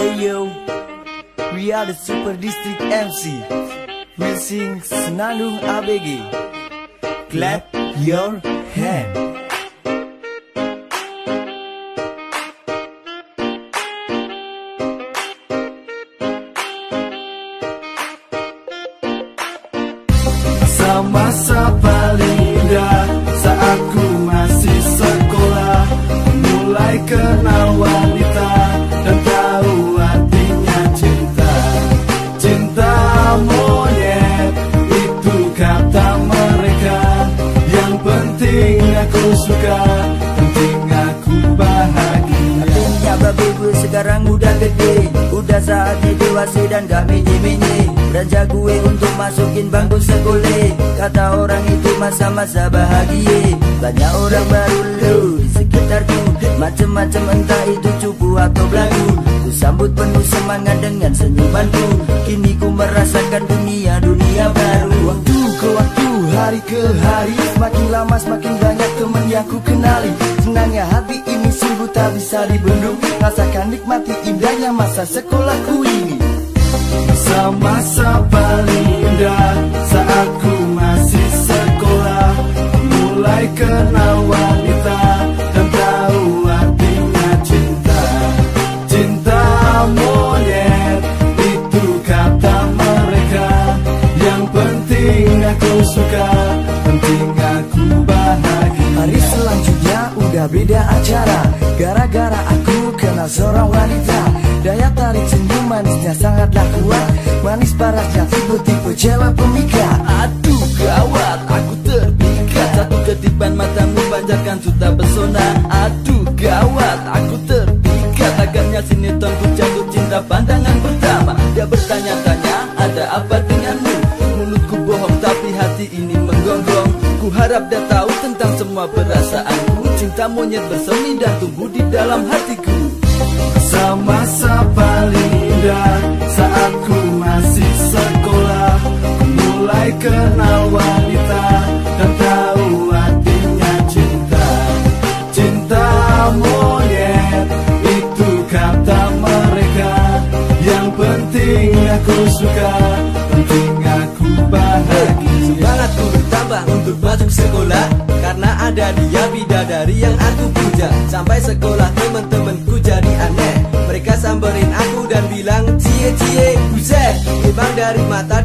Hey yo, we are the Super District MC We Missing Senandung ABG Clap your hand Masa saatnya dewasa dan gak Beranjak gue untuk masukin bangku sekolah Kata orang itu masa-masa bahagia. Banyak orang baru lu di sekitarku. Macem-macem entah itu cupu atau belagu. Ku sambut penuh semangat dengan senyumanku. Kini ku merasakan dunia-dunia baru. Waktu ke waktu, hari ke hari Semakin lama semakin banyak teman yang ku kenali sungguh tak bisa dibendung Rasakan nikmati indahnya masa sekolahku ini. Masa-masa paling indah saat ku masih sekolah Mulai kenal wanita dan tahu artinya cinta. Cinta monyet itu kata mereka. Yang penting aku suka, penting aku selanjutnya udah beda acara Gara-gara aku kenal seorang wanita. Daya tarik senyum manisnya sangatlah kuat. Manis parasnya tipe-tipe cewek pemikat Aduh gawat aku terpikat. Satu ketipan matamu panjatkan juta pesona. Aduh gawat aku terpikat. Agarnya sinetron ku jatuh cinta pandangan pertama. Dia bertanya-tanya ada apa denganmu? Mulutku bohong tapi hati ini menggonggong. Ku harap dia tahu tentang semua perasaanku Cinta monyet bersemi dan tumbuh di dalam hatiku. Masa-masa paling indah saat ku masih sekolah Mulai kenal wanita dan tahu artinya cinta. Cinta monyet itu kata mereka. Yang penting aku suka, penting aku bahagia. Semangatku bertambah untuk masuk sekolah ada dia bidadari yang aku puja. Sampai sekolah temen-temenku jadi aneh. Mereka samberin aku dan bilang cie cie Buset, emang dari mata